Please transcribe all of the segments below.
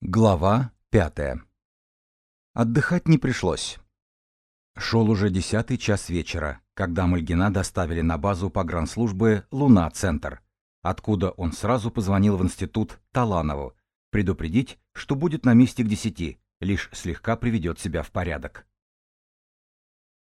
Глава пятая. Отдыхать не пришлось. Шел уже десятый час вечера, когда Мальгина доставили на базу погранслужбы «Луна-центр», откуда он сразу позвонил в институт Таланову, предупредить, что будет на месте к десяти, лишь слегка приведет себя в порядок.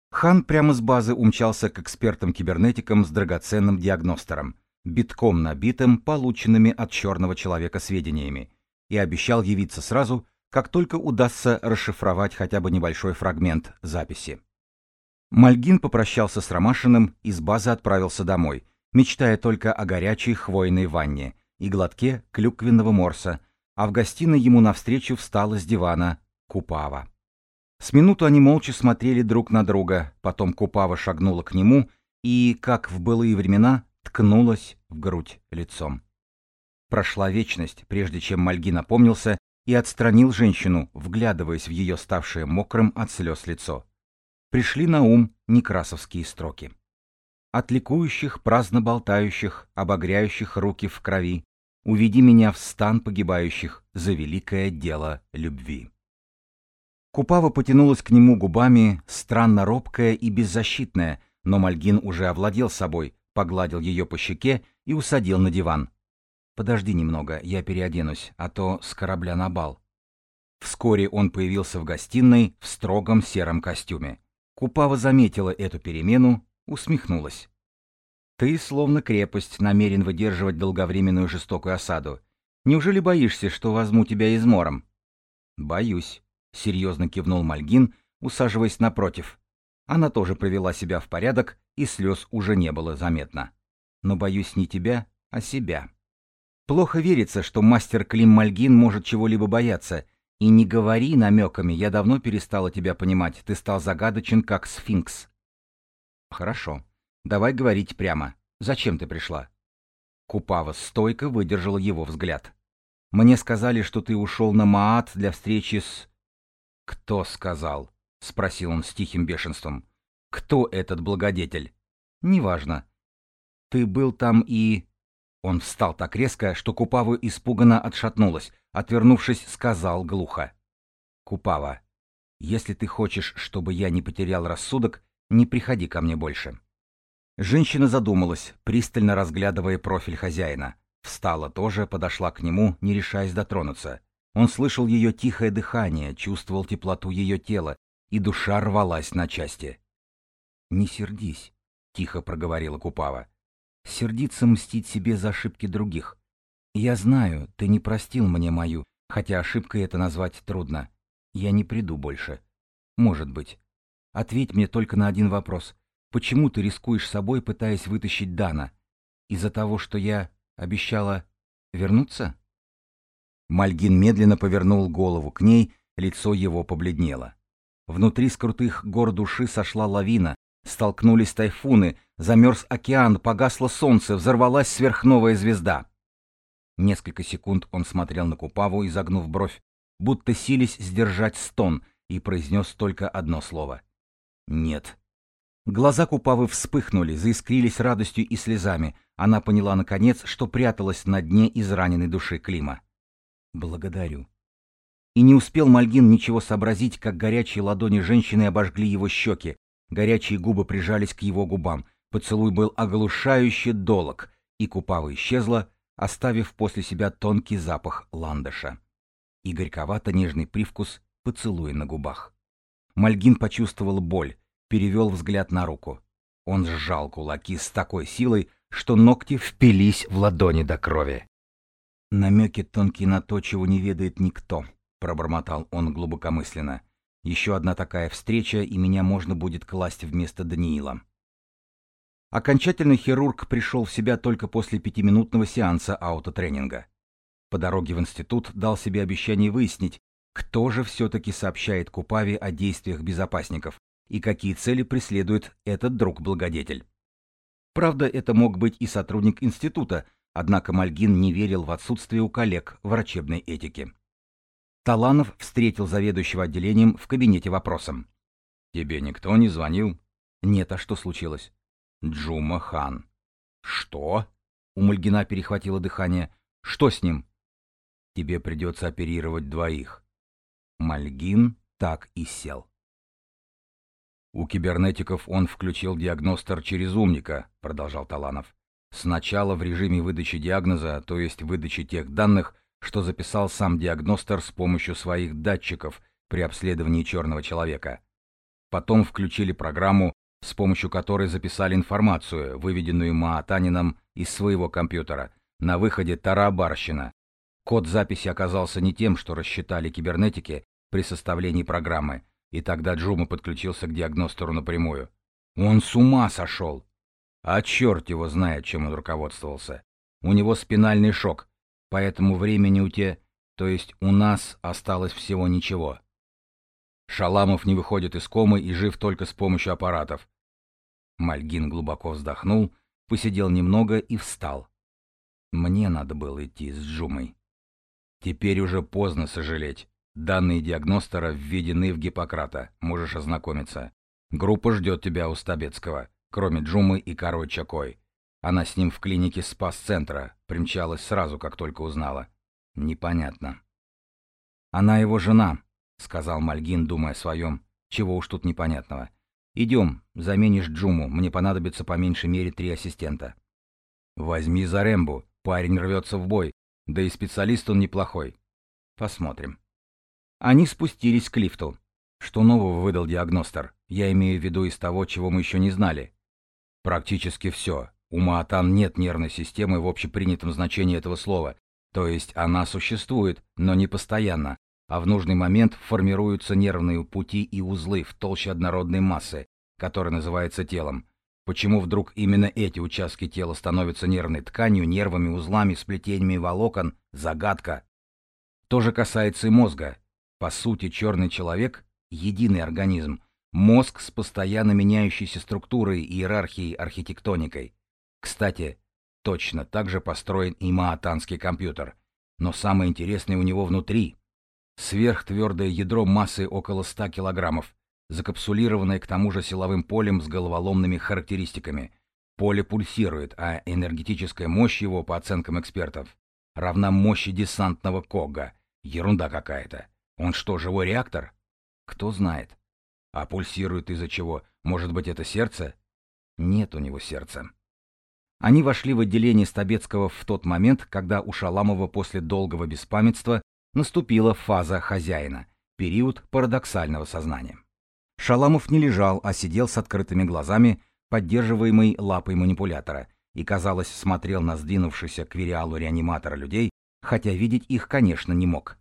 Хан прямо с базы умчался к экспертам-кибернетикам с драгоценным диагностером, битком набитым полученными от черного человека сведениями, и обещал явиться сразу, как только удастся расшифровать хотя бы небольшой фрагмент записи. Мальгин попрощался с Ромашиным и с базы отправился домой, мечтая только о горячей хвойной ванне и глотке клюквенного морса, а в гостиной ему навстречу встала с дивана Купава. С минуту они молча смотрели друг на друга, потом Купава шагнула к нему и, как в былые времена, ткнулась в грудь лицом. Прошла вечность, прежде чем Мальги напомнился и отстранил женщину, вглядываясь в ее ставшее мокрым от слез лицо. Пришли на ум некрасовские строки. От ликующих, праздно болтающих, обогряющих руки в крови, уведи меня в стан погибающих за великое дело любви. Купава потянулась к нему губами, странно робкая и беззащитная, но Мальгин уже овладел собой, погладил ее по щеке и усадил на диван. «Подожди немного, я переоденусь, а то с корабля на бал». Вскоре он появился в гостиной в строгом сером костюме. Купава заметила эту перемену, усмехнулась. «Ты, словно крепость, намерен выдерживать долговременную жестокую осаду. Неужели боишься, что возьму тебя измором?» «Боюсь», — серьезно кивнул Мальгин, усаживаясь напротив. Она тоже привела себя в порядок, и слез уже не было заметно. «Но боюсь не тебя, а себя». Плохо верится, что мастер Клим Мальгин может чего-либо бояться. И не говори намеками, я давно перестала тебя понимать, ты стал загадочен, как сфинкс. Хорошо. Давай говорить прямо. Зачем ты пришла? Купава стойко выдержала его взгляд. Мне сказали, что ты ушел на Маат для встречи с... Кто сказал? Спросил он с тихим бешенством. Кто этот благодетель? Неважно. Ты был там и... Он встал так резко, что Купава испуганно отшатнулась, отвернувшись, сказал глухо. «Купава, если ты хочешь, чтобы я не потерял рассудок, не приходи ко мне больше». Женщина задумалась, пристально разглядывая профиль хозяина. Встала тоже, подошла к нему, не решаясь дотронуться. Он слышал ее тихое дыхание, чувствовал теплоту ее тела, и душа рвалась на части. «Не сердись», — тихо проговорила Купава сердиться мстить себе за ошибки других. Я знаю, ты не простил мне мою, хотя ошибкой это назвать трудно. Я не приду больше. Может быть. Ответь мне только на один вопрос. Почему ты рискуешь собой, пытаясь вытащить Дана? Из-за того, что я обещала вернуться? Мальгин медленно повернул голову к ней, лицо его побледнело. Внутри с крутых гор души сошла лавина, Столкнулись тайфуны, замерз океан, погасло солнце, взорвалась сверхновая звезда. Несколько секунд он смотрел на Купаву, изогнув бровь, будто сились сдержать стон, и произнес только одно слово. «Нет». Глаза Купавы вспыхнули, заискрились радостью и слезами. Она поняла, наконец, что пряталась на дне израненной души Клима. «Благодарю». И не успел Мальгин ничего сообразить, как горячие ладони женщины обожгли его щеки, Горячие губы прижались к его губам. Поцелуй был оглушающе долог, и Купава исчезла, оставив после себя тонкий запах ландыша. И горьковато-нежный привкус поцелуя на губах. Мальгин почувствовал боль, перевел взгляд на руку. Он сжал кулаки с такой силой, что ногти впились в ладони до крови. «Намеки тонкие на то, чего не ведает никто», — пробормотал он глубокомысленно. Еще одна такая встреча, и меня можно будет класть вместо Даниила. Окончательный хирург пришел в себя только после пятиминутного сеанса аутотренинга. По дороге в институт дал себе обещание выяснить, кто же все-таки сообщает Купаве о действиях безопасников и какие цели преследует этот друг-благодетель. Правда, это мог быть и сотрудник института, однако Мальгин не верил в отсутствие у коллег врачебной этики. Таланов встретил заведующего отделением в кабинете вопросом. «Тебе никто не звонил?» «Нет, а что случилось?» «Джума Хан». «Что?» У Мальгина перехватило дыхание. «Что с ним?» тебе придется оперировать двоих. Мальгин так и сел. «У кибернетиков он включил диагностер через умника», — продолжал Таланов. «Сначала в режиме выдачи диагноза, то есть выдачи тех данных, что записал сам диагностер с помощью своих датчиков при обследовании черного человека. Потом включили программу, с помощью которой записали информацию, выведенную Маатанином из своего компьютера. На выходе тарабарщина. Код записи оказался не тем, что рассчитали кибернетики при составлении программы, и тогда Джума подключился к диагностору напрямую. Он с ума сошел! А черт его знает, чем он руководствовался. У него спинальный шок, поэтому времени у те, то есть у нас осталось всего ничего. Шаламов не выходит из комы и жив только с помощью аппаратов. Мальгин глубоко вздохнул, посидел немного и встал. Мне надо было идти с Джумой. Теперь уже поздно сожалеть. Данные диагностера введены в Гиппократа, можешь ознакомиться. Группа ждет тебя у Стабецкого, кроме Джумы и Корой Чакой. Она с ним в клинике спас-центра, примчалась сразу, как только узнала. Непонятно. Она его жена, сказал Мальгин, думая о своем. Чего уж тут непонятного. Идем, заменишь Джуму, мне понадобится по меньшей мере три ассистента. Возьми за Рэмбу, парень рвется в бой, да и специалист он неплохой. Посмотрим. Они спустились к лифту. Что нового выдал диагностер? Я имею в виду из того, чего мы еще не знали. Практически все. У Маатан нет нервной системы в общепринятом значении этого слова. То есть она существует, но не постоянно, а в нужный момент формируются нервные пути и узлы в толще однородной массы, которая называется телом. Почему вдруг именно эти участки тела становятся нервной тканью, нервами, узлами, сплетениями волокон – загадка. То же касается и мозга. По сути, черный человек — единый организм, мозг с постоянно меняющейся структурой, иерархией, архитектоникой. Кстати, точно так же построен и маатанский компьютер. Но самое интересное у него внутри. Сверхтвердое ядро массой около 100 килограммов, закапсулированное к тому же силовым полем с головоломными характеристиками. Поле пульсирует, а энергетическая мощь его, по оценкам экспертов, равна мощи десантного Кога. Ерунда какая-то. Он что, живой реактор? Кто знает. А пульсирует из-за чего? Может быть, это сердце? Нет у него сердца. Они вошли в отделение Стабецкого в тот момент, когда у Шаламова после долгого беспамятства наступила фаза хозяина, период парадоксального сознания. Шаламов не лежал, а сидел с открытыми глазами, поддерживаемый лапой манипулятора, и, казалось, смотрел на сдвинувшихся к вериалу реаниматора людей, хотя видеть их, конечно, не мог.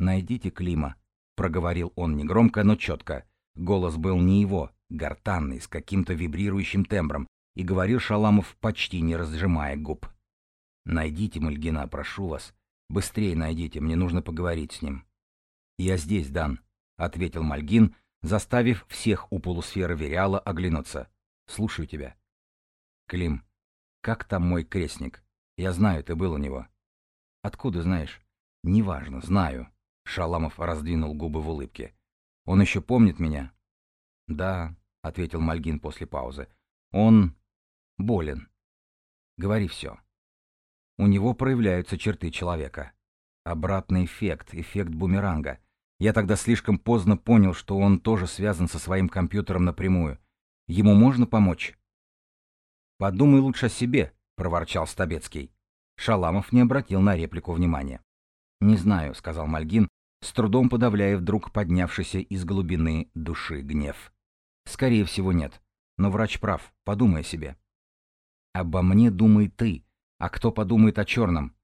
«Найдите Клима», — проговорил он негромко, но четко. Голос был не его, гортанный, с каким-то вибрирующим тембром, и говорил Шаламов, почти не разжимая губ. «Найдите Мальгина, прошу вас. Быстрее найдите, мне нужно поговорить с ним». «Я здесь, Дан», — ответил Мальгин, заставив всех у полусферы Вериала оглянуться. «Слушаю тебя». «Клим, как там мой крестник? Я знаю, ты был у него». «Откуда знаешь?» «Неважно, знаю. Шаламов раздвинул губы в улыбке. «Он еще помнит меня?» «Да», — ответил Мальгин после паузы. «Он болен. Говори все. У него проявляются черты человека. Обратный эффект, эффект бумеранга. Я тогда слишком поздно понял, что он тоже связан со своим компьютером напрямую. Ему можно помочь?» «Подумай лучше о себе», — проворчал Стабецкий. Шаламов не обратил на реплику внимания. «Не знаю», — сказал Мальгин, с трудом подавляя вдруг поднявшийся из глубины души гнев. «Скорее всего, нет. Но врач прав. Подумай о себе». «Обо мне думай ты. А кто подумает о черном?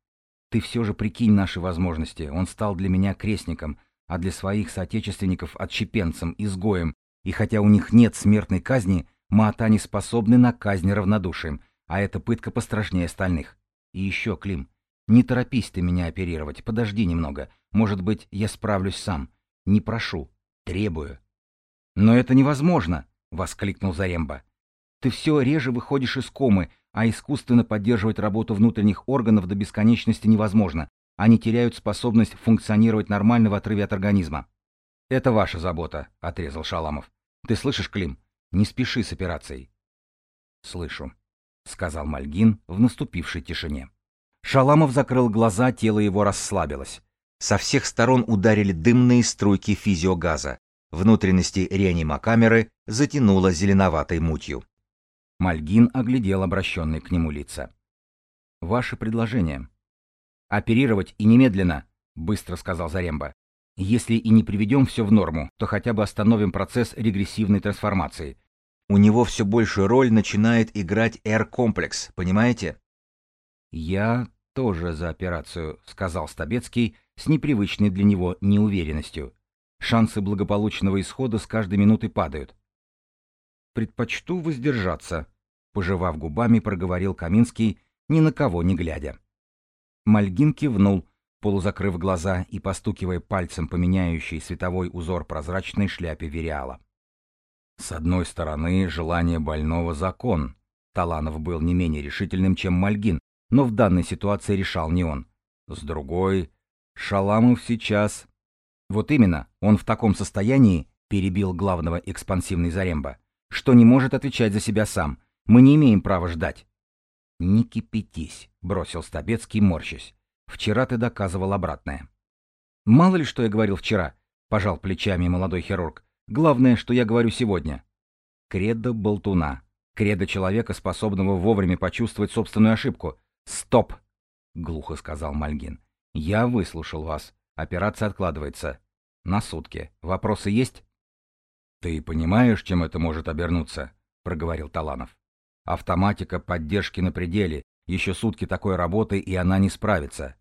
Ты все же прикинь наши возможности. Он стал для меня крестником, а для своих соотечественников отщепенцем, изгоем. И хотя у них нет смертной казни, маата не способны на казнь равнодушием, а это пытка пострашнее остальных. И еще, Клим, не торопись ты меня оперировать, подожди немного. Может быть, я справлюсь сам. Не прошу, требую. Но это невозможно, воскликнул Заремба. Ты все реже выходишь из комы, а искусственно поддерживать работу внутренних органов до бесконечности невозможно. Они теряют способность функционировать нормально в отрыве от организма. Это ваша забота, отрезал Шаламов. Ты слышишь, Клим? Не спеши с операцией. Слышу, сказал Мальгин в наступившей тишине. Шаламов закрыл глаза, тело его расслабилось. Со всех сторон ударили дымные струйки физиогаза. Внутренности реанимокамеры затянуло зеленоватой мутью. Мальгин оглядел обращенные к нему лица. «Ваше предложение». «Оперировать и немедленно», — быстро сказал Заремба. «Если и не приведем все в норму, то хотя бы остановим процесс регрессивной трансформации. У него все большую роль начинает играть R-комплекс, понимаете?» «Я тоже за операцию», — сказал Стабецкий с непривычной для него неуверенностью. «Шансы благополучного исхода с каждой минутой падают». «Предпочту воздержаться», — пожевав губами, проговорил Каминский, ни на кого не глядя. Мальгин кивнул, полузакрыв глаза и постукивая пальцем по меняющей световой узор прозрачной шляпе Вериала. С одной стороны, желание больного — закон. Таланов был не менее решительным, чем Мальгин, но в данной ситуации решал не он. С другой, Шаламов сейчас... Вот именно, он в таком состоянии, перебил главного экспансивный Заремба, что не может отвечать за себя сам. Мы не имеем права ждать. «Не кипятись», — бросил Стабецкий, морщась. «Вчера ты доказывал обратное». «Мало ли, что я говорил вчера», — пожал плечами молодой хирург. «Главное, что я говорю сегодня». Кредо болтуна. Кредо человека, способного вовремя почувствовать собственную ошибку. «Стоп!» — глухо сказал Мальгин. «Я выслушал вас. Операция откладывается. На сутки. Вопросы есть?» «Ты понимаешь, чем это может обернуться?» — проговорил Таланов. «Автоматика поддержки на пределе. Еще сутки такой работы, и она не справится».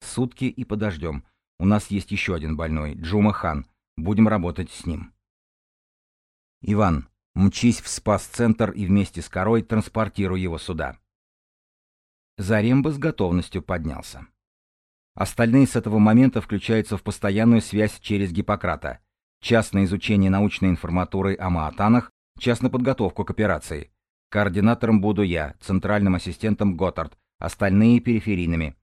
«Сутки и подождем. У нас есть еще один больной, Джума Хан. Будем работать с ним». «Иван, мчись в спас-центр и вместе с корой транспортируй его сюда». Заремба с готовностью поднялся. Остальные с этого момента включаются в постоянную связь через Гиппократа. Частное изучение научной информатуры о маатанах, час на подготовку к операции. Координатором буду я, центральным ассистентом Готтард, остальные периферийными.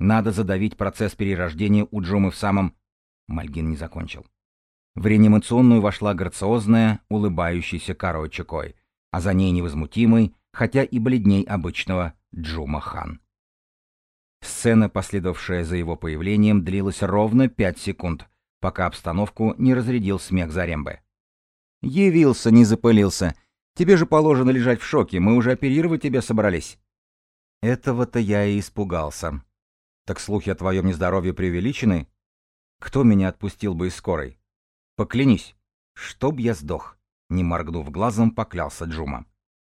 Надо задавить процесс перерождения у Джумы в самом... Мальгин не закончил. В реанимационную вошла грациозная, улыбающаяся Каро Чекой, а за ней невозмутимый, хотя и бледней обычного, Джума Хан. Сцена, последовавшая за его появлением, длилась ровно пять секунд, пока обстановку не разрядил смех Зарембы. «Явился, не запылился. Тебе же положено лежать в шоке, мы уже оперировать тебя собрались». Этого-то я и испугался. Так слухи о твоем нездоровье преувеличены? Кто меня отпустил бы из скорой? Поклянись, чтоб я сдох. Не моргнув глазом, поклялся Джума.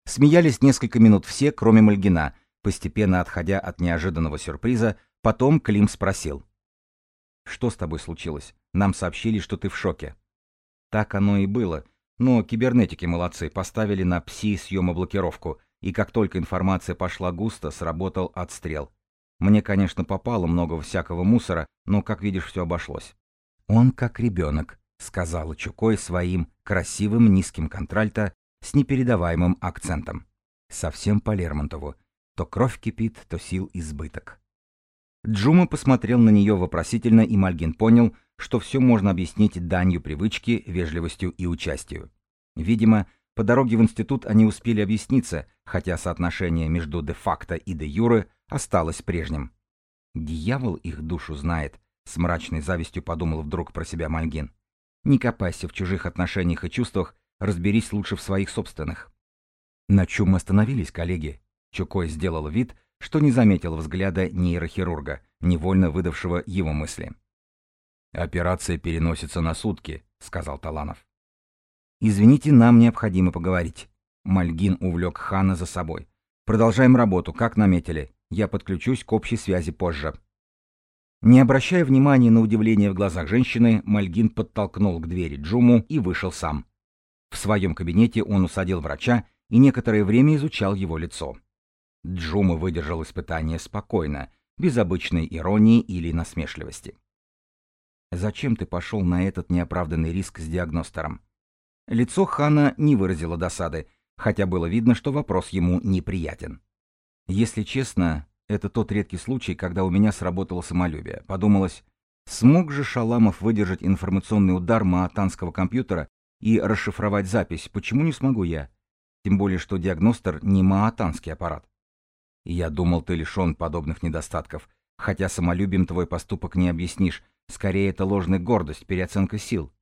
Смеялись несколько минут все, кроме Мальгина, Постепенно отходя от неожиданного сюрприза, потом Клим спросил. «Что с тобой случилось? Нам сообщили, что ты в шоке». Так оно и было. Но кибернетики молодцы, поставили на пси-съемоблокировку, и как только информация пошла густо, сработал отстрел. Мне, конечно, попало много всякого мусора, но, как видишь, все обошлось. «Он как ребенок», — сказала Чукой своим красивым низким контральто с непередаваемым акцентом. Совсем по Лермонтову. То кровь кипит, то сил избыток. Джума посмотрел на нее вопросительно, и Мальгин понял, что все можно объяснить данью привычки, вежливостью и участию. Видимо, по дороге в институт они успели объясниться, хотя соотношение между де-факто и де-юре осталось прежним. «Дьявол их душу знает», — с мрачной завистью подумал вдруг про себя Мальгин. «Не копайся в чужих отношениях и чувствах, разберись лучше в своих собственных». На чем мы остановились, коллеги? Чукой сделал вид, что не заметил взгляда нейрохирурга, невольно выдавшего его мысли. «Операция переносится на сутки», — сказал Таланов. «Извините, нам необходимо поговорить». Мальгин увлек Хана за собой. «Продолжаем работу, как наметили. Я подключусь к общей связи позже». Не обращая внимания на удивление в глазах женщины, Мальгин подтолкнул к двери Джуму и вышел сам. В своем кабинете он усадил врача и некоторое время изучал его лицо. Джума выдержал испытание спокойно, без обычной иронии или насмешливости. «Зачем ты пошел на этот неоправданный риск с диагностером?» Лицо Хана не выразило досады, хотя было видно, что вопрос ему неприятен. «Если честно, это тот редкий случай, когда у меня сработало самолюбие. Подумалось, смог же Шаламов выдержать информационный удар маатанского компьютера и расшифровать запись, почему не смогу я? Тем более, что диагностер не маатанский аппарат. Я думал, ты лишен подобных недостатков, хотя самолюбием твой поступок не объяснишь, скорее это ложная гордость, переоценка сил.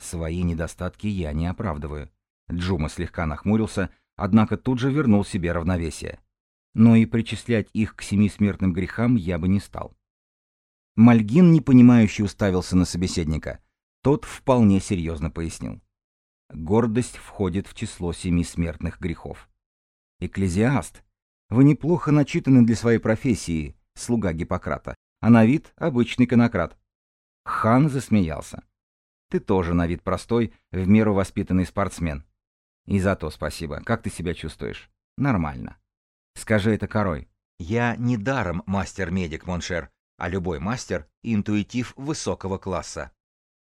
Свои недостатки я не оправдываю. Джума слегка нахмурился, однако тут же вернул себе равновесие. Но и причислять их к семи смертным грехам я бы не стал. Мальгин непонимающе уставился на собеседника. Тот вполне серьезно пояснил. Гордость входит в число семи смертных грехов. Экклезиаст, вы неплохо начитаны для своей профессии, слуга Гиппократа, а на вид обычный конократ. Хан засмеялся. Ты тоже на вид простой, в меру воспитанный спортсмен. И за то спасибо. Как ты себя чувствуешь? Нормально. Скажи это корой. Я не даром мастер-медик, Моншер, а любой мастер — интуитив высокого класса.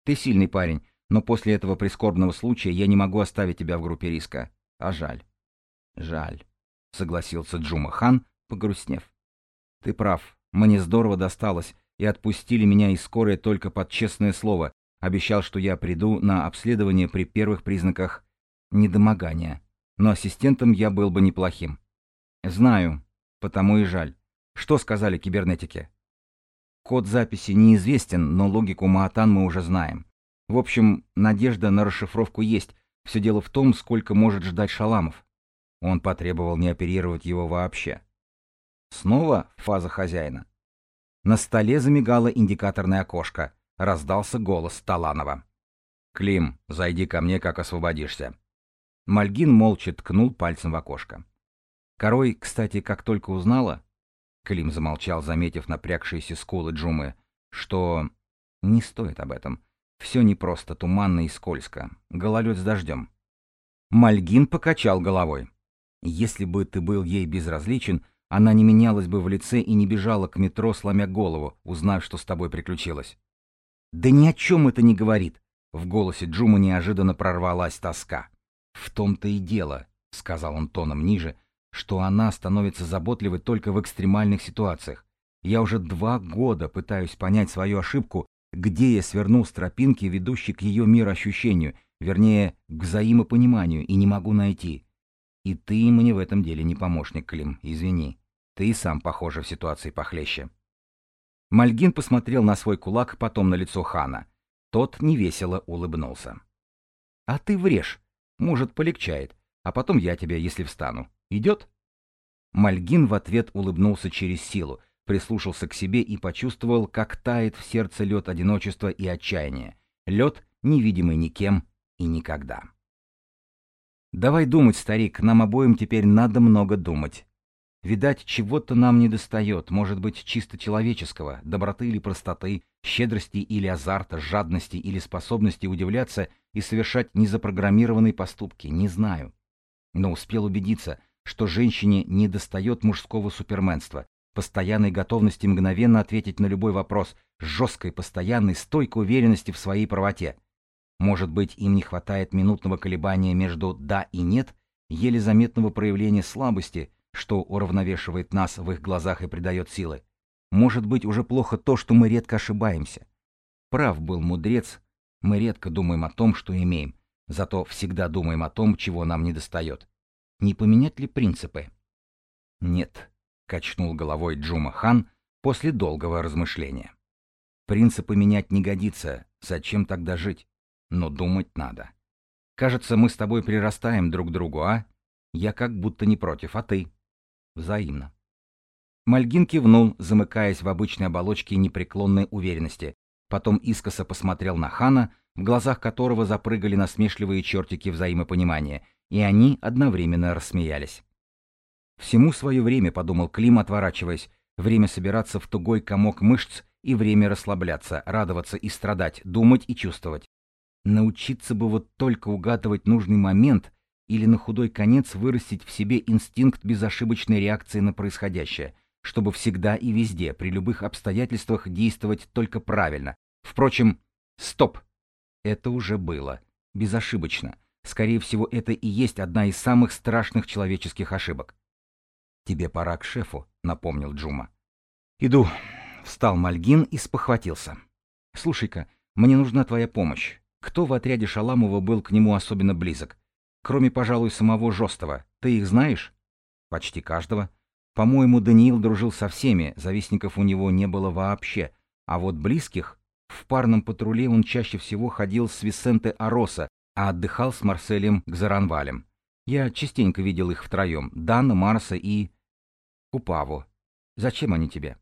Ты сильный парень, но после этого прискорбного случая я не могу оставить тебя в группе риска. А жаль. Жаль, согласился Джума Хан, погрустнев. Ты прав, мне здорово досталось, и отпустили меня из скорой только под честное слово. Обещал, что я приду на обследование при первых признаках недомогания. Но ассистентом я был бы неплохим. Знаю, потому и жаль. Что сказали кибернетики? Код записи неизвестен, но логику Маатан мы уже знаем. В общем, надежда на расшифровку есть. Все дело в том, сколько может ждать Шаламов. Он потребовал не оперировать его вообще. Снова фаза хозяина. На столе замигало индикаторное окошко. Раздался голос Таланова. «Клим, зайди ко мне, как освободишься». Мальгин молча ткнул пальцем в окошко. Корой, кстати, как только узнала... Клим замолчал, заметив напрягшиеся скулы Джумы, что... Не стоит об этом. Все непросто, туманно и скользко. Гололед с дождем. Мальгин покачал головой. Если бы ты был ей безразличен, она не менялась бы в лице и не бежала к метро, сломя голову, узнав, что с тобой приключилось. «Да ни о чем это не говорит!» В голосе Джума неожиданно прорвалась тоска. «В том-то и дело», — сказал он тоном ниже, «что она становится заботливой только в экстремальных ситуациях. Я уже два года пытаюсь понять свою ошибку где я свернул с тропинки, ведущей к ее мироощущению, вернее, к взаимопониманию, и не могу найти. И ты мне в этом деле не помощник, Клим, извини. Ты сам, похоже, в ситуации похлеще. Мальгин посмотрел на свой кулак, потом на лицо хана. Тот невесело улыбнулся. «А ты врежь. Может, полегчает. А потом я тебя, если встану. Идет?» Мальгин в ответ улыбнулся через силу, прислушался к себе и почувствовал, как тает в сердце лед одиночества и отчаяния. Лед, невидимый никем и никогда. «Давай думать, старик, нам обоим теперь надо много думать. Видать, чего-то нам недостает, может быть, чисто человеческого, доброты или простоты, щедрости или азарта, жадности или способности удивляться и совершать незапрограммированные поступки, не знаю. Но успел убедиться, что женщине недостает мужского суперменства, постоянной готовности мгновенно ответить на любой вопрос, жесткой, постоянной, стойкой уверенности в своей правоте. Может быть, им не хватает минутного колебания между «да» и «нет», еле заметного проявления слабости, что уравновешивает нас в их глазах и придает силы. Может быть, уже плохо то, что мы редко ошибаемся. Прав был мудрец, мы редко думаем о том, что имеем, зато всегда думаем о том, чего нам недостает. Не поменять ли принципы? Нет, качнул головой Джума Хан после долгого размышления. Принципы менять не годится, зачем тогда жить? Но думать надо. Кажется, мы с тобой прирастаем друг к другу, а? Я как будто не против, а ты? Взаимно. Мальгин кивнул, замыкаясь в обычной оболочке непреклонной уверенности. Потом искоса посмотрел на Хана, в глазах которого запрыгали насмешливые чертики взаимопонимания, и они одновременно рассмеялись. Всему свое время, подумал Клим, отворачиваясь. Время собираться в тугой комок мышц и время расслабляться, радоваться и страдать, думать и чувствовать. Научиться бы вот только угадывать нужный момент или на худой конец вырастить в себе инстинкт безошибочной реакции на происходящее, чтобы всегда и везде, при любых обстоятельствах действовать только правильно. Впрочем, стоп! Это уже было. Безошибочно. Скорее всего, это и есть одна из самых страшных человеческих ошибок. «Тебе пора к шефу», — напомнил Джума. «Иду», — встал Мальгин и спохватился. «Слушай-ка, мне нужна твоя помощь. Кто в отряде Шаламова был к нему особенно близок? Кроме, пожалуй, самого Жостова. Ты их знаешь?» «Почти каждого. По-моему, Даниил дружил со всеми, завистников у него не было вообще, а вот близких в парном патруле он чаще всего ходил с Висенте Ароса, а отдыхал с Марселем Гзаранвалем. Я частенько видел их втроем, Дана, Марса и... Купаву. Зачем они тебе?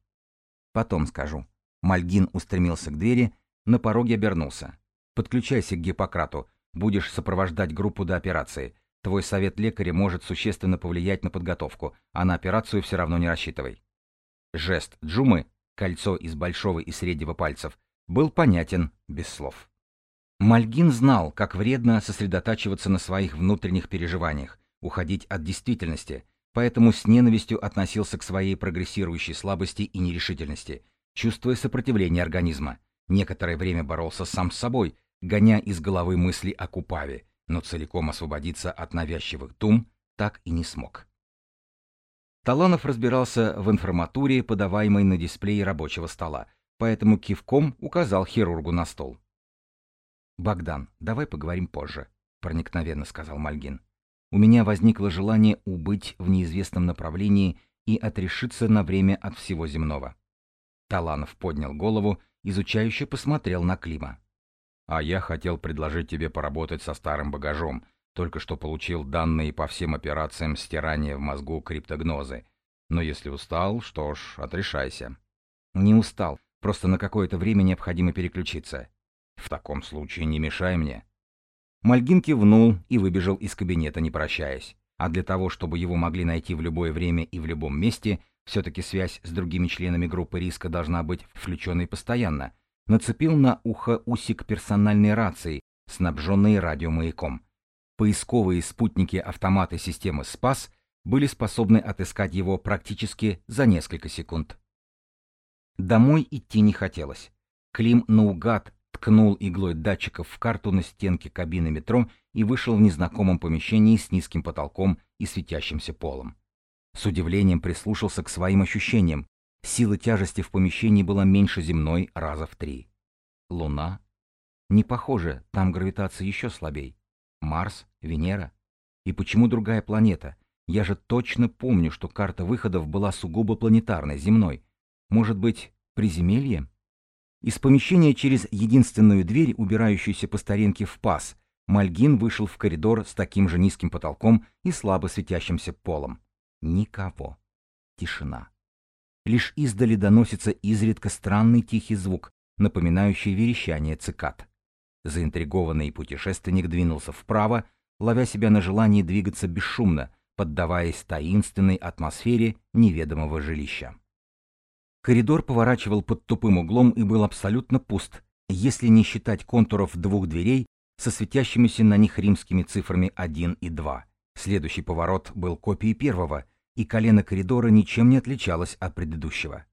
Потом скажу. Мальгин устремился к двери, на пороге обернулся. Подключайся к Гиппократу, будешь сопровождать группу до операции. Твой совет лекаря может существенно повлиять на подготовку, а на операцию все равно не рассчитывай. Жест Джумы, кольцо из большого и среднего пальцев, был понятен без слов. Мальгин знал, как вредно сосредотачиваться на своих внутренних переживаниях, уходить от действительности, поэтому с ненавистью относился к своей прогрессирующей слабости и нерешительности, чувствуя сопротивление организма. Некоторое время боролся сам с собой, гоня из головы мысли о Купаве, но целиком освободиться от навязчивых дум так и не смог. Таланов разбирался в информатуре, подаваемой на дисплее рабочего стола, поэтому кивком указал хирургу на стол. «Богдан, давай поговорим позже», — проникновенно сказал Мальгин. «У меня возникло желание убыть в неизвестном направлении и отрешиться на время от всего земного». Таланов поднял голову, изучающе посмотрел на Клима. «А я хотел предложить тебе поработать со старым багажом, только что получил данные по всем операциям стирания в мозгу криптогнозы. Но если устал, что ж, отрешайся». «Не устал. Просто на какое-то время необходимо переключиться. В таком случае не мешай мне. Мальгин кивнул и выбежал из кабинета, не прощаясь. А для того, чтобы его могли найти в любое время и в любом месте, все-таки связь с другими членами группы риска должна быть включенной постоянно, нацепил на ухо усик персональной рации, снабженной радиомаяком. Поисковые спутники-автоматы системы «Спас» были способны отыскать его практически за несколько секунд. Домой идти не хотелось. Клим наугад ткнул иглой датчиков в карту на стенке кабины метро и вышел в незнакомом помещении с низким потолком и светящимся полом. С удивлением прислушался к своим ощущениям. Сила тяжести в помещении была меньше земной раза в три. Луна? Не похоже, там гравитация еще слабей. Марс? Венера? И почему другая планета? Я же точно помню, что карта выходов была сугубо планетарной, земной. Может быть, приземелье? Из помещения через единственную дверь, убирающуюся по старинке в паз, Мальгин вышел в коридор с таким же низким потолком и слабо светящимся полом. Никого. Тишина. Лишь издали доносится изредка странный тихий звук, напоминающий верещание цикад. Заинтригованный путешественник двинулся вправо, ловя себя на желании двигаться бесшумно, поддаваясь таинственной атмосфере неведомого жилища. Коридор поворачивал под тупым углом и был абсолютно пуст, если не считать контуров двух дверей со светящимися на них римскими цифрами 1 и 2. Следующий поворот был копией первого, и колено коридора ничем не отличалось от предыдущего.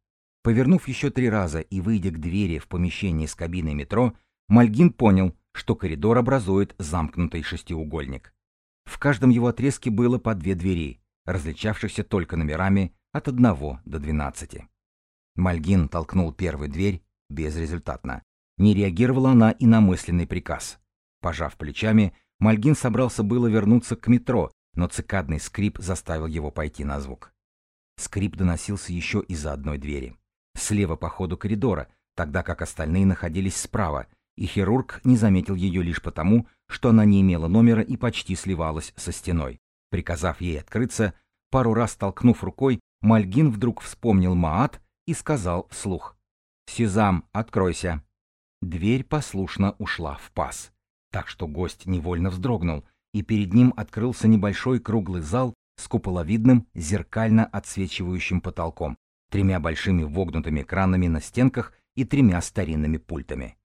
Повернув еще три раза и выйдя к двери в помещении с кабиной метро, Мальгин понял, что коридор образует замкнутый шестиугольник. В каждом его отрезке было по две двери, различавшихся только номерами от 1 до 12. Мальгин толкнул первую дверь безрезультатно. Не реагировала она и на мысленный приказ. Пожав плечами, Мальгин собрался было вернуться к метро, но цикадный скрип заставил его пойти на звук. Скрип доносился еще из-за одной двери. Слева по ходу коридора, тогда как остальные находились справа, и хирург не заметил ее лишь потому, что она не имела номера и почти сливалась со стеной. Приказав ей открыться, пару раз толкнув рукой, Мальгин вдруг вспомнил Маат и сказал вслух. «Сезам, откройся!» Дверь послушно ушла в паз, так что гость невольно вздрогнул, и перед ним открылся небольшой круглый зал с куполовидным, зеркально отсвечивающим потолком, тремя большими вогнутыми экранами на стенках и тремя старинными пультами.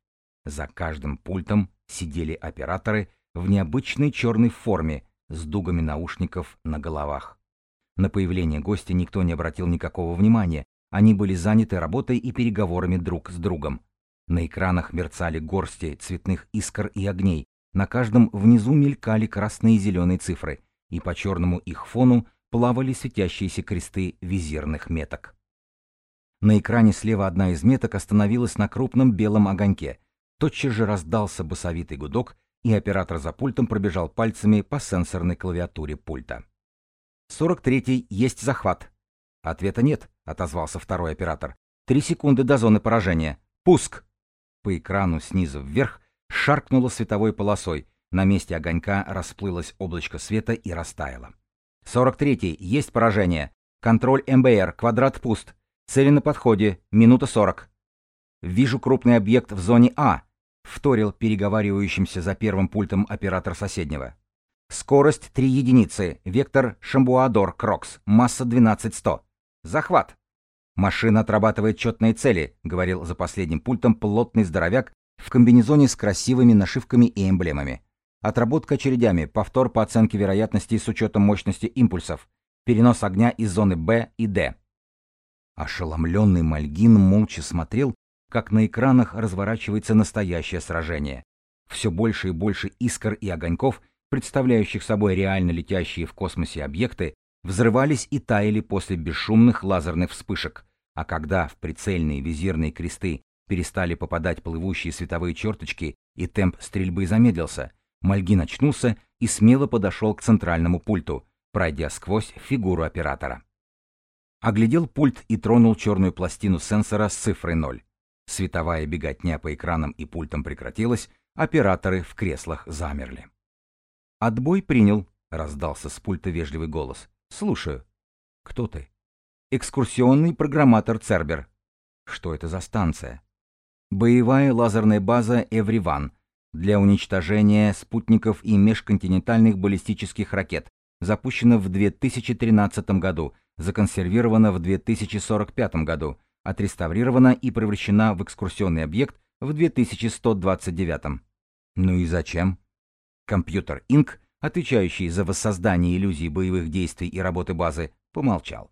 За каждым пультом сидели операторы в необычной черной форме с дугами наушников на головах. На появление гостя никто не обратил никакого внимания, они были заняты работой и переговорами друг с другом. На экранах мерцали горсти цветных искр и огней, на каждом внизу мелькали красные и зеленые цифры, и по черному их фону плавали светящиеся кресты визирных меток. На экране слева одна из меток остановилась на крупном белом огоньке. Тотчас же раздался басовитый гудок, и оператор за пультом пробежал пальцами по сенсорной клавиатуре пульта. «43-й есть захват», Ответа нет, отозвался второй оператор. Три секунды до зоны поражения. Пуск! По экрану снизу вверх шаркнуло световой полосой. На месте огонька расплылось облачко света и растаяло. 43-й. Есть поражение. Контроль МБР. Квадрат пуст. Цели на подходе. Минута 40. Вижу крупный объект в зоне А. Вторил переговаривающимся за первым пультом оператор соседнего. Скорость 3 единицы. Вектор Шамбуадор Крокс. Масса 12100. Захват. Машина отрабатывает четные цели, говорил за последним пультом плотный здоровяк в комбинезоне с красивыми нашивками и эмблемами. Отработка очередями, повтор по оценке вероятности с учетом мощности импульсов, перенос огня из зоны Б и Д. Ошеломленный Мальгин молча смотрел, как на экранах разворачивается настоящее сражение. Все больше и больше искр и огоньков, представляющих собой реально летящие в космосе объекты, взрывались и таяли после бесшумных лазерных вспышек, а когда в прицельные визирные кресты перестали попадать плывущие световые черточки и темп стрельбы замедлился, Мальгин очнулся и смело подошел к центральному пульту, пройдя сквозь фигуру оператора. Оглядел пульт и тронул черную пластину сенсора с цифрой 0. Световая беготня по экранам и пультам прекратилась, операторы в креслах замерли. «Отбой принял», — раздался с пульта вежливый голос. «Слушаю». «Кто ты?» «Экскурсионный программатор Цербер». «Что это за станция?» «Боевая лазерная база Эвриван для уничтожения спутников и межконтинентальных баллистических ракет, запущена в 2013 году, законсервирована в 2045 году, отреставрирована и превращена в экскурсионный объект в 2129. Ну и зачем? Компьютер Инк, отвечающий за воссоздание иллюзий боевых действий и работы базы, помолчал.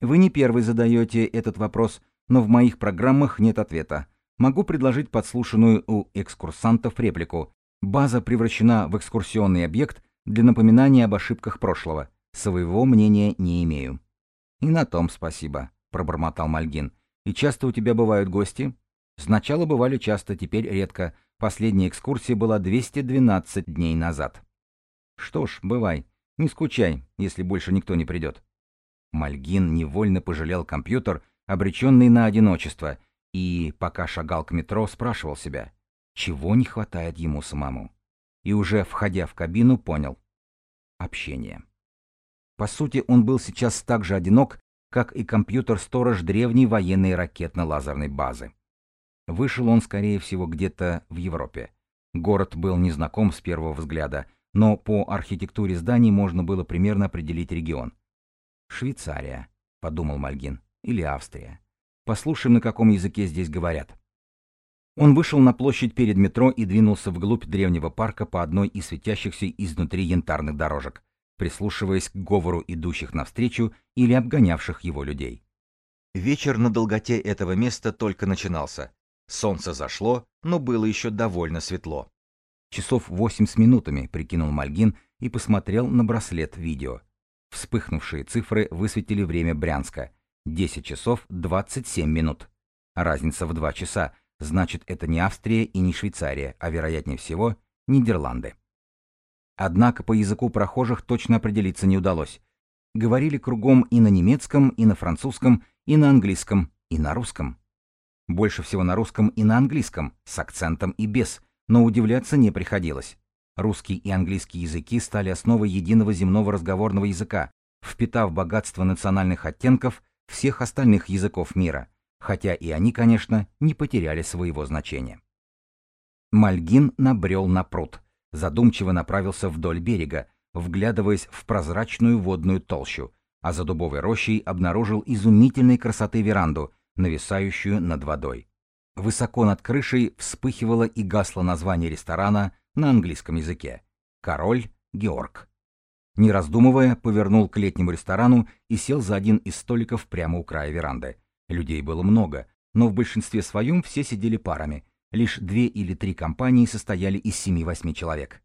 Вы не первый задаете этот вопрос, но в моих программах нет ответа. Могу предложить подслушанную у экскурсантов реплику. База превращена в экскурсионный объект для напоминания об ошибках прошлого. Своего мнения не имею. И на том спасибо. — пробормотал Мальгин. «И часто у тебя бывают гости?» «Сначала бывали часто, теперь редко. Последняя экскурсия была 212 дней назад». «Что ж, бывай. Не скучай, если больше никто не придет». Мальгин невольно пожалел компьютер, обреченный на одиночество, и, пока шагал к метро, спрашивал себя, чего не хватает ему самому. И уже, входя в кабину, понял. Общение. По сути, он был сейчас так же одинок, как и компьютер-сторож древней военной ракетно-лазерной базы. Вышел он, скорее всего, где-то в Европе. Город был незнаком с первого взгляда, но по архитектуре зданий можно было примерно определить регион. «Швейцария», — подумал Мальгин, — «или Австрия. Послушаем, на каком языке здесь говорят». Он вышел на площадь перед метро и двинулся вглубь древнего парка по одной из светящихся изнутри янтарных дорожек прислушиваясь к говору идущих навстречу или обгонявших его людей. Вечер на долготе этого места только начинался. Солнце зашло, но было еще довольно светло. Часов восемь с минутами, прикинул Мальгин и посмотрел на браслет видео. Вспыхнувшие цифры высветили время Брянска. 10 часов 27 минут. Разница в 2 часа, значит это не Австрия и не Швейцария, а вероятнее всего Нидерланды. Однако по языку прохожих точно определиться не удалось. Говорили кругом и на немецком, и на французском, и на английском, и на русском. Больше всего на русском и на английском, с акцентом и без, но удивляться не приходилось. Русский и английский языки стали основой единого земного разговорного языка, впитав богатство национальных оттенков всех остальных языков мира, хотя и они, конечно, не потеряли своего значения. Мальгин набрел на пруд — задумчиво направился вдоль берега, вглядываясь в прозрачную водную толщу, а за дубовой рощей обнаружил изумительной красоты веранду, нависающую над водой. Высоко над крышей вспыхивало и гасло название ресторана на английском языке «Король Георг». Не раздумывая, повернул к летнему ресторану и сел за один из столиков прямо у края веранды. Людей было много, но в большинстве своем все сидели парами, Лишь две или три компании состояли из семи-восьми человек.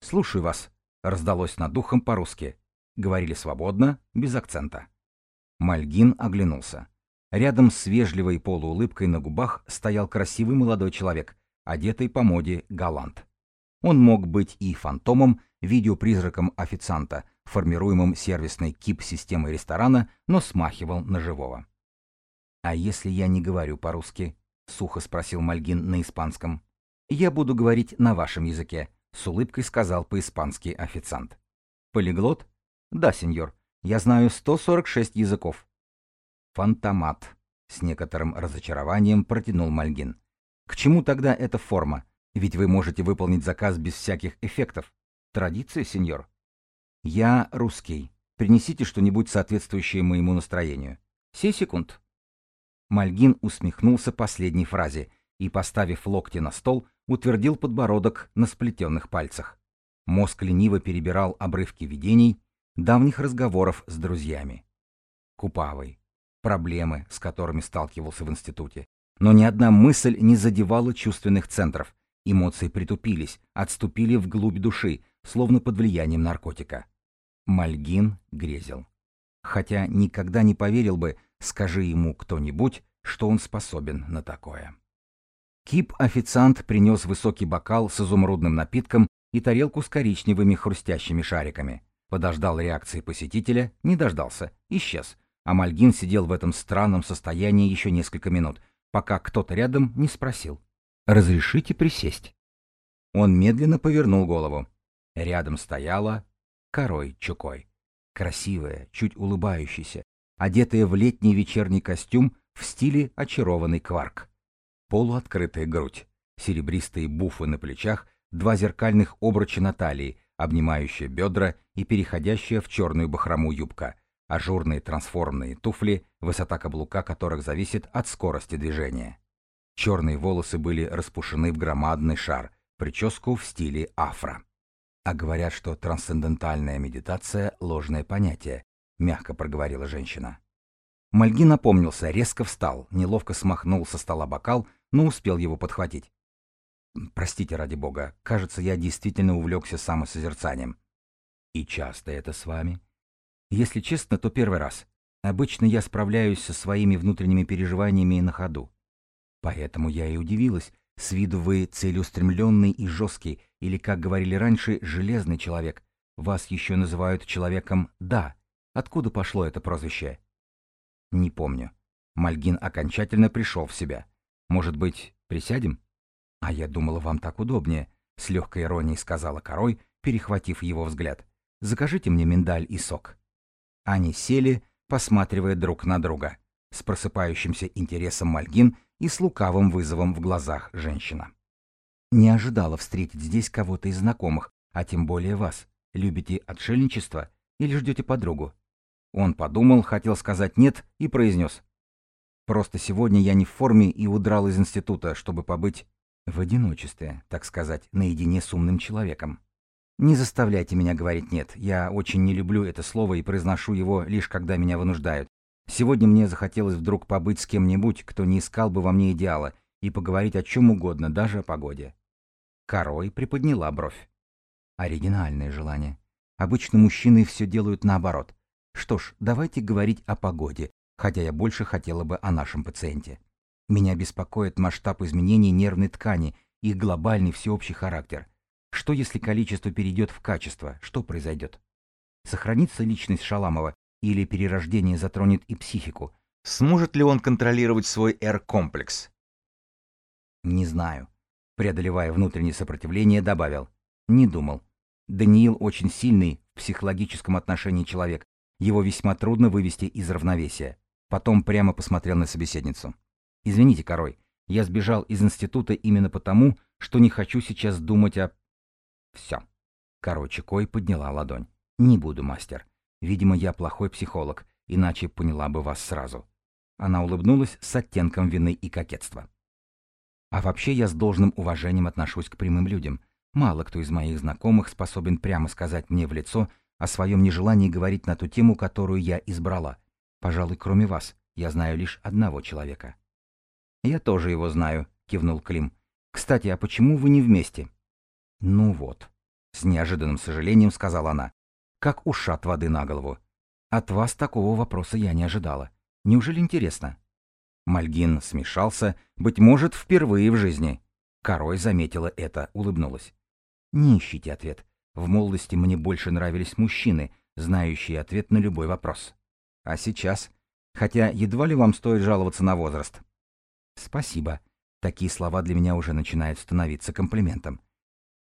«Слушаю вас», — раздалось над духом по-русски. Говорили свободно, без акцента. Мальгин оглянулся. Рядом с вежливой полуулыбкой на губах стоял красивый молодой человек, одетый по моде галант. Он мог быть и фантомом, видеопризраком официанта, формируемым сервисной КИП-системой ресторана, но смахивал на живого. «А если я не говорю по-русски?» — сухо спросил Мальгин на испанском. «Я буду говорить на вашем языке», — с улыбкой сказал по-испански официант. «Полиглот?» «Да, сеньор. Я знаю 146 языков». «Фантомат», — с некоторым разочарованием протянул Мальгин. «К чему тогда эта форма? Ведь вы можете выполнить заказ без всяких эффектов. Традиция, сеньор?» «Я русский. Принесите что-нибудь соответствующее моему настроению. Сей секунд». Мальгин усмехнулся последней фразе и, поставив локти на стол, утвердил подбородок на сплетенных пальцах. Мозг лениво перебирал обрывки видений, давних разговоров с друзьями. Купавой. Проблемы, с которыми сталкивался в институте. Но ни одна мысль не задевала чувственных центров. Эмоции притупились, отступили вглубь души, словно под влиянием наркотика. Мальгин грезил. Хотя никогда не поверил бы, скажи ему кто-нибудь, что он способен на такое. Кип-официант принес высокий бокал с изумрудным напитком и тарелку с коричневыми хрустящими шариками. Подождал реакции посетителя, не дождался, исчез. А Мальгин сидел в этом странном состоянии еще несколько минут, пока кто-то рядом не спросил. «Разрешите присесть?» Он медленно повернул голову. Рядом стояла корой Чукой. Красивая, чуть улыбающаяся, одетая в летний вечерний костюм в стиле очарованный кварк. Полуоткрытая грудь, серебристые буфы на плечах, два зеркальных обруча на талии, обнимающая бедра и переходящая в черную бахрому юбка, ажурные трансформные туфли, высота каблука которых зависит от скорости движения. Черные волосы были распушены в громадный шар, прическу в стиле афро. А говорят, что трансцендентальная медитация — ложное понятие, мягко проговорила женщина. Мальги напомнился, резко встал, неловко смахнул со стола бокал, но успел его подхватить. Простите, ради бога, кажется, я действительно увлекся самосозерцанием. И часто это с вами? Если честно, то первый раз. Обычно я справляюсь со своими внутренними переживаниями на ходу. Поэтому я и удивилась. С виду вы целеустремленный и жесткий, или, как говорили раньше, железный человек. Вас еще называют человеком «да». Откуда пошло это прозвище? Не помню. Мальгин окончательно пришел в себя. Может быть, присядем? «А я думала, вам так удобнее», — с легкой иронией сказала Корой, перехватив его взгляд. «Закажите мне миндаль и сок». Они сели, посматривая друг на друга, с просыпающимся интересом Мальгин и с лукавым вызовом в глазах женщина. «Не ожидала встретить здесь кого-то из знакомых, а тем более вас. Любите отшельничество или ждете подругу?» Он подумал, хотел сказать «нет» и произнес. «Просто сегодня я не в форме и удрал из института, чтобы побыть в одиночестве, так сказать, наедине с умным человеком. Не заставляйте меня говорить «нет». Я очень не люблю это слово и произношу его лишь когда меня вынуждают. Сегодня мне захотелось вдруг побыть с кем-нибудь, кто не искал бы во мне идеала, и поговорить о чем угодно, даже о погоде. Корой приподняла бровь. Оригинальное желание. Обычно мужчины все делают наоборот. Что ж, давайте говорить о погоде, хотя я больше хотела бы о нашем пациенте. Меня беспокоит масштаб изменений нервной ткани, их глобальный всеобщий характер. Что если количество перейдет в качество? Что произойдет? Сохранится личность Шаламова или перерождение затронет и психику? Сможет ли он контролировать свой R-комплекс? Не знаю. Преодолевая внутреннее сопротивление, добавил. Не думал. Даниил очень сильный в психологическом отношении человек. Его весьма трудно вывести из равновесия. Потом прямо посмотрел на собеседницу. Извините, Корой, я сбежал из института именно потому, что не хочу сейчас думать о... Все. Короче, Кой подняла ладонь. Не буду, мастер. Видимо, я плохой психолог, иначе поняла бы вас сразу. Она улыбнулась с оттенком вины и кокетства. А вообще я с должным уважением отношусь к прямым людям. Мало кто из моих знакомых способен прямо сказать мне в лицо о своем нежелании говорить на ту тему, которую я избрала. Пожалуй, кроме вас, я знаю лишь одного человека. «Я тоже его знаю», — кивнул Клим. «Кстати, а почему вы не вместе?» «Ну вот», — с неожиданным сожалением сказала она, как ушат воды на голову. «От вас такого вопроса я не ожидала. Неужели интересно?» Мальгин смешался, быть может, впервые в жизни. Корой заметила это, улыбнулась. «Не ищите ответ. В молодости мне больше нравились мужчины, знающие ответ на любой вопрос. А сейчас? Хотя едва ли вам стоит жаловаться на возраст. Спасибо. Такие слова для меня уже начинают становиться комплиментом.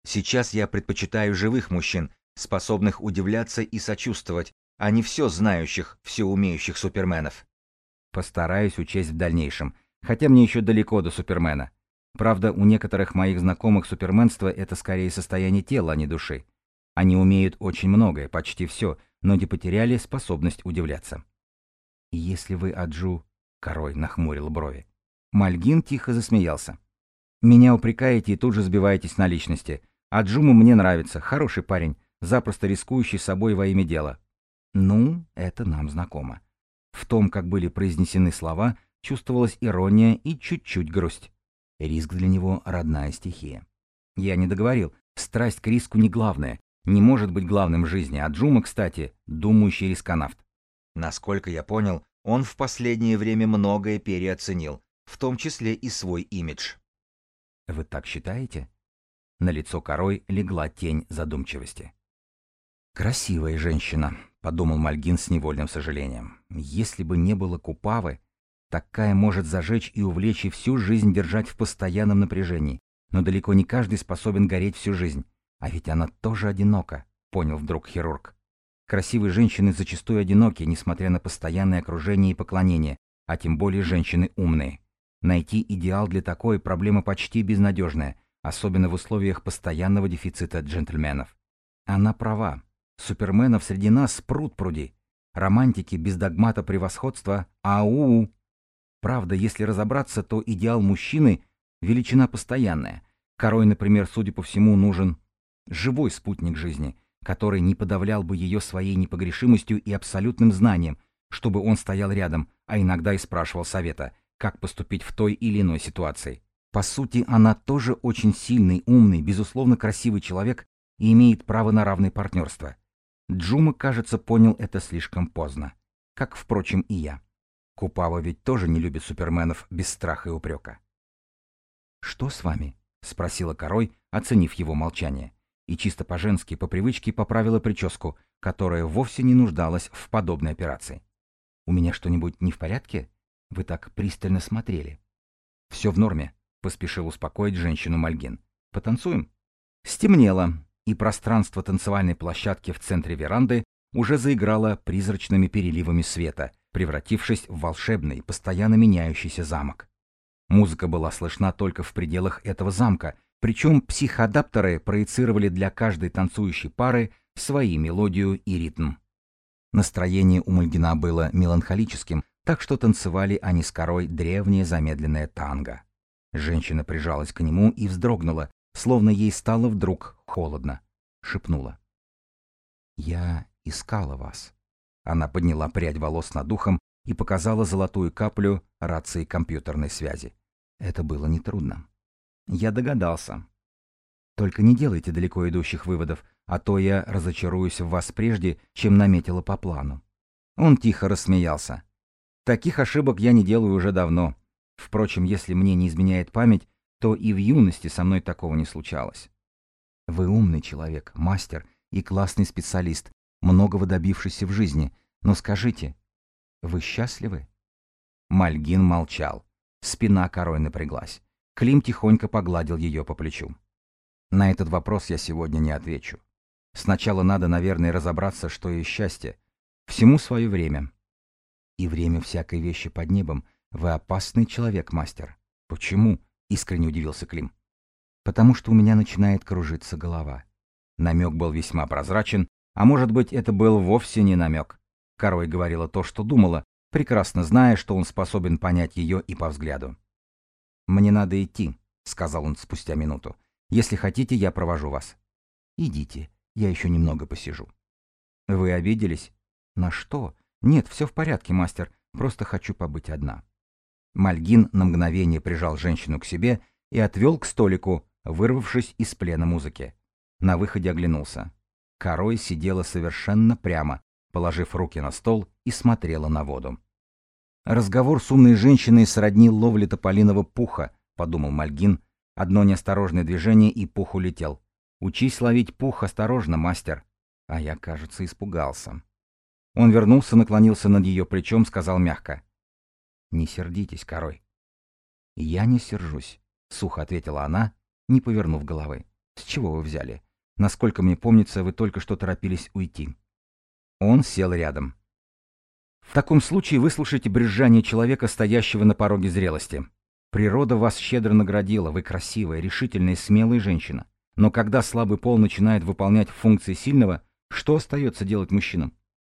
Сейчас я предпочитаю живых мужчин, способных удивляться и сочувствовать, а не все знающих, все умеющих суперменов. Постараюсь учесть в дальнейшем, хотя мне еще далеко до супермена. Правда, у некоторых моих знакомых суперменство — это скорее состояние тела, а не души. Они умеют очень многое, почти все, но не потеряли способность удивляться. «Если вы Аджу...» — Корой нахмурил брови. Мальгин тихо засмеялся. «Меня упрекаете и тут же сбиваетесь на личности. Аджуму мне нравится, хороший парень, запросто рискующий собой во имя дела». «Ну, это нам знакомо». В том, как были произнесены слова, чувствовалась ирония и чуть-чуть грусть. Риск для него — родная стихия. Я не договорил. Страсть к риску не главное. Не может быть главным в жизни. А Джума, кстати, думающий рисконавт. Насколько я понял, он в последнее время многое переоценил, в том числе и свой имидж. Вы так считаете? На лицо корой легла тень задумчивости. «Красивая женщина», — подумал Мальгин с невольным сожалением. «Если бы не было Купавы, Такая может зажечь и увлечь и всю жизнь держать в постоянном напряжении. Но далеко не каждый способен гореть всю жизнь. А ведь она тоже одинока, понял вдруг хирург. Красивые женщины зачастую одиноки, несмотря на постоянное окружение и поклонение, а тем более женщины умные. Найти идеал для такой проблема почти безнадежная, особенно в условиях постоянного дефицита джентльменов. Она права. Суперменов среди нас пруд пруди. Романтики без догмата превосходства – ау! Правда, если разобраться, то идеал мужчины – величина постоянная. Корой, например, судя по всему, нужен живой спутник жизни, который не подавлял бы ее своей непогрешимостью и абсолютным знанием, чтобы он стоял рядом, а иногда и спрашивал совета, как поступить в той или иной ситуации. По сути, она тоже очень сильный, умный, безусловно красивый человек и имеет право на равное партнерство. Джума, кажется, понял это слишком поздно. Как, впрочем, и я. Купава ведь тоже не любит суперменов без страха и упрека. «Что с вами?» — спросила Корой, оценив его молчание. И чисто по-женски, по привычке, поправила прическу, которая вовсе не нуждалась в подобной операции. «У меня что-нибудь не в порядке? Вы так пристально смотрели». «Все в норме», — поспешил успокоить женщину Мальгин. «Потанцуем?» Стемнело, и пространство танцевальной площадки в центре веранды уже заиграло призрачными переливами света, превратившись в волшебный, постоянно меняющийся замок. Музыка была слышна только в пределах этого замка, причем психодаптеры проецировали для каждой танцующей пары свои мелодию и ритм. Настроение у Мальгина было меланхолическим, так что танцевали они с корой древнее замедленное танго. Женщина прижалась к нему и вздрогнула, словно ей стало вдруг холодно. Шепнула. «Я искала вас». Она подняла прядь волос над ухом и показала золотую каплю рации компьютерной связи. Это было нетрудно. Я догадался. Только не делайте далеко идущих выводов, а то я разочаруюсь в вас прежде, чем наметила по плану. Он тихо рассмеялся. Таких ошибок я не делаю уже давно. Впрочем, если мне не изменяет память, то и в юности со мной такого не случалось. Вы умный человек, мастер и классный специалист, многого добившийся в жизни, но скажите, вы счастливы?» Мальгин молчал. Спина корой напряглась. Клим тихонько погладил ее по плечу. «На этот вопрос я сегодня не отвечу. Сначала надо, наверное, разобраться, что есть счастье. Всему свое время. И время всякой вещи под небом. Вы опасный человек, мастер. Почему?» — искренне удивился Клим. «Потому что у меня начинает кружиться голова». Намек был весьма прозрачен, а может быть, это был вовсе не намек. Корой говорила то, что думала, прекрасно зная, что он способен понять ее и по взгляду. «Мне надо идти», — сказал он спустя минуту. «Если хотите, я провожу вас». «Идите, я еще немного посижу». «Вы обиделись?» «На что?» «Нет, все в порядке, мастер, просто хочу побыть одна». Мальгин на мгновение прижал женщину к себе и отвел к столику, вырвавшись из плена музыки. На выходе оглянулся. Корой сидела совершенно прямо, положив руки на стол и смотрела на воду. Разговор с умной женщиной сродни ловле тополиного пуха, подумал Мальгин. Одно неосторожное движение, и пух улетел. Учись ловить пух осторожно, мастер. А я, кажется, испугался. Он вернулся, наклонился над ее плечом, сказал мягко. «Не сердитесь, корой». «Я не сержусь», — сухо ответила она, не повернув головы. «С чего вы взяли? Насколько мне помнится, вы только что торопились уйти». Он сел рядом. В таком случае выслушайте брюзжание человека, стоящего на пороге зрелости. Природа вас щедро наградила, вы красивая, решительная смелая женщина. Но когда слабый пол начинает выполнять функции сильного, что остается делать мужчинам?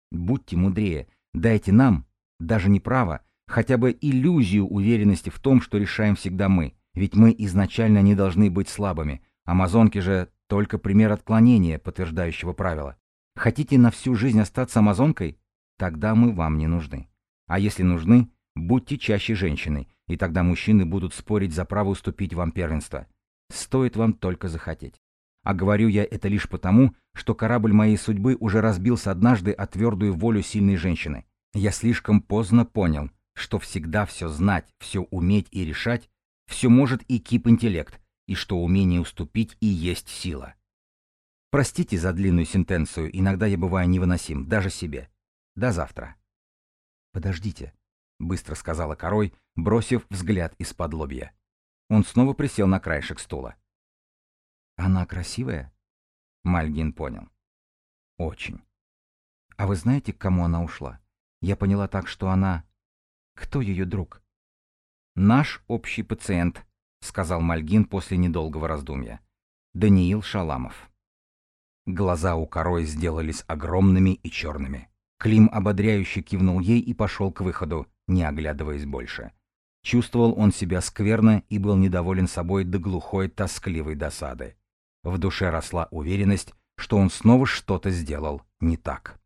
Будьте мудрее, дайте нам, даже не право, хотя бы иллюзию уверенности в том, что решаем всегда мы, ведь мы изначально не должны быть слабыми. Амазонки же только пример отклонения, подтверждающего правило. Хотите на всю жизнь остаться амазонкой? Тогда мы вам не нужны. А если нужны, будьте чаще женщиной, и тогда мужчины будут спорить за право уступить вам первенство. Стоит вам только захотеть. А говорю я это лишь потому, что корабль моей судьбы уже разбился однажды о твердую волю сильной женщины. Я слишком поздно понял, что всегда все знать, все уметь и решать, все может и кип-интеллект, и что умение уступить и есть сила. Простите за длинную сентенцию, иногда я бываю невыносим, даже себе. До завтра. Подождите, быстро сказала Корой, бросив взгляд из-под лобья. Он снова присел на краешек стула. Она красивая? Мальгин понял. Очень. А вы знаете, к кому она ушла? Я поняла так, что она... Кто ее друг? Наш общий пациент, сказал Мальгин после недолгого раздумья. Даниил Шаламов. Глаза у корой сделались огромными и черными. Клим ободряюще кивнул ей и пошел к выходу, не оглядываясь больше. Чувствовал он себя скверно и был недоволен собой до глухой тоскливой досады. В душе росла уверенность, что он снова что-то сделал не так.